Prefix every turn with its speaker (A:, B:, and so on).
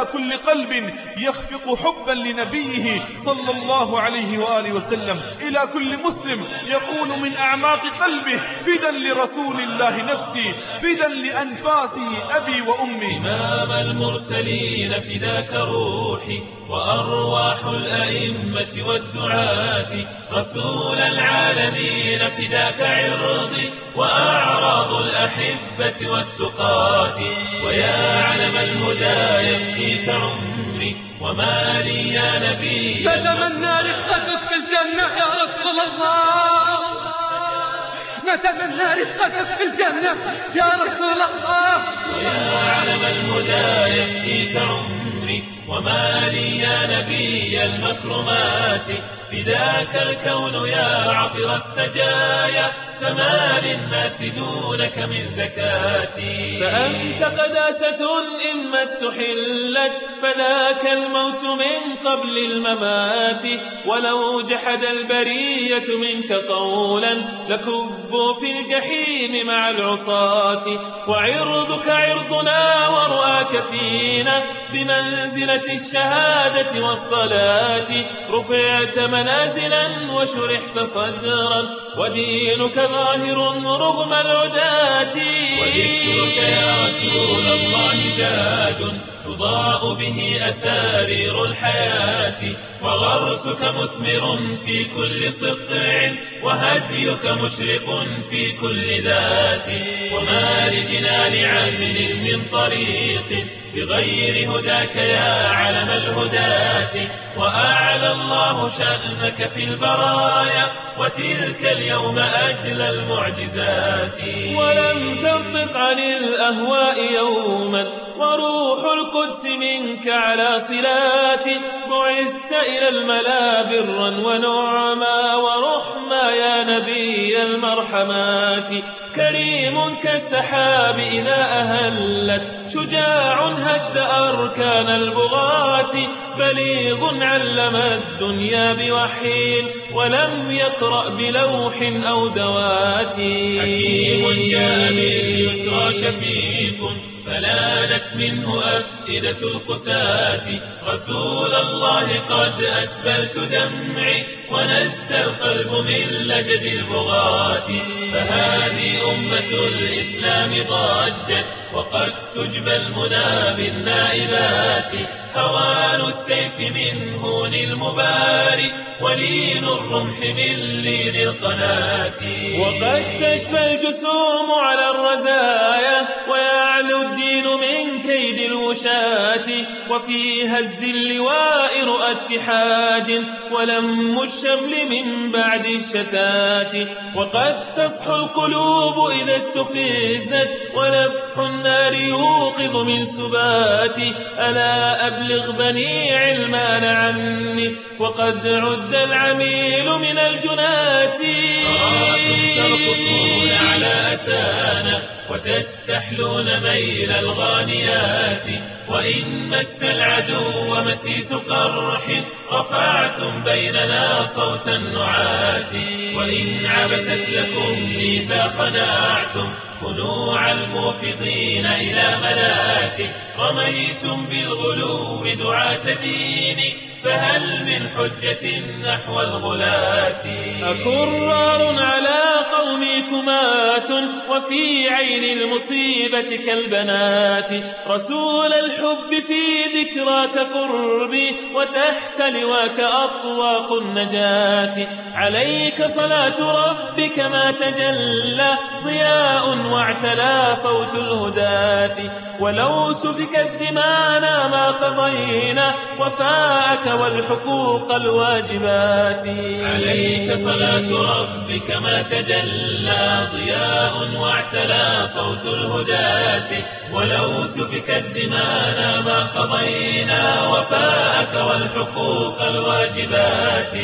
A: إلى كل قلب يخفق حبا لنبيه صلى الله عليه وآله وسلم. إلى كل مسلم يقول من أعماق قلبه فدا لرسول الله نفسي فدا لأنفاسه أبي وأمي.
B: إمام المرسلين فداك روحي وأرواح الأئمة والدعاة. رسول العالمين فداك عرضي وأعراض الأحبة والتقاة. ويا علم الهدى يفديك عمري وما لي يا نبي.
C: نتمنى رفقتك في الجنة يا رسول الله. نتمنى رفقتك في الجنة يا رسول الله.
B: ويا علم الهدى يفديك عمري وما لي يا نبي المكرمات. فداك الكون يا عطر السجايا فما للناس دونك من زكاتي. فأنت قداسة إما استحلت فذاك الموت من قبل الممات. ولو جحد البرية منك قولا لكبوا في الجحيم مع العصاة. وعرضك عرضنا ورؤاك فينا بمنزلة الشهادة والصلاة. رفعت منازلا وشرحت صدرا ودينك ظاهر رغم العداة. وذكرك يا رسول الله زاد تضاء به أسارير الحياة وغرسك مثمر في كل صقع وهديك مشرق في كل ذات. وما لجنان عدل من طريق بغير هداك يا علم وأعلى الله شأنك في البرايا وتلك اليوم أجل المعجزات. ولم تنطق عن الأهواء يوما وروح القدس منك على صلات بعثت إلى الملا برا ونعما. نبي المرحمات. كريم كالسحاب إذا أهلت. شجاع هد أركان البغاة. بليغ علم الدنيا بوحي ولم يقرأ بلوح أو دوات. حكيم جاء باليسرى شفيق. فلانت منه أفئدة القساة. رسول الله قد أسبلت دمعي ونزى القلب من لجد البغاة. فهذه أمة الإسلام ضجت وقد تجبى المنى بالنائبات. هوان السيف من هون المباري ولين الرمح من لين القناة. وقد تشفى الجسوم على الرزايا ويعلو كيد الوشاة وفي هز اللواء رؤى اتحاد ولم الشمل من بعد الشتات وقد تصحو القلوب إذا استفزت ونفح النار يوقظ من سباتي ألا أبلغ بني علمان عني وقد عد العميل من الجنات. ترقصون على أسانا وتستحلون ميل الغانيات وإن مس العدو مسيس قرح رفعتم بيننا صوت النعات. وإن عبست لكم ميزا خنعتم خنوع الموفضين إلى ملات رميتم بالغلو دعاة ديني فهل من حجة نحو الغلاة؟ أكرار على كمات وفي عين المصيبة كالبنات. رسول الحب في ذكراك قربي وتحت لواك أطواق النجاة. عليك صلاة ربك ما تجلى ضياء واعتلى صوت الهداة. ولو سفكت دمانا ما قضينا وفاءك والحقوق الواجبات. عليك صلاة ربك ما تجلى. ضياء واعتلى صوت الهداة. ولو سفكت دمانا ما قضينا وفاءك والحقوق الواجبات.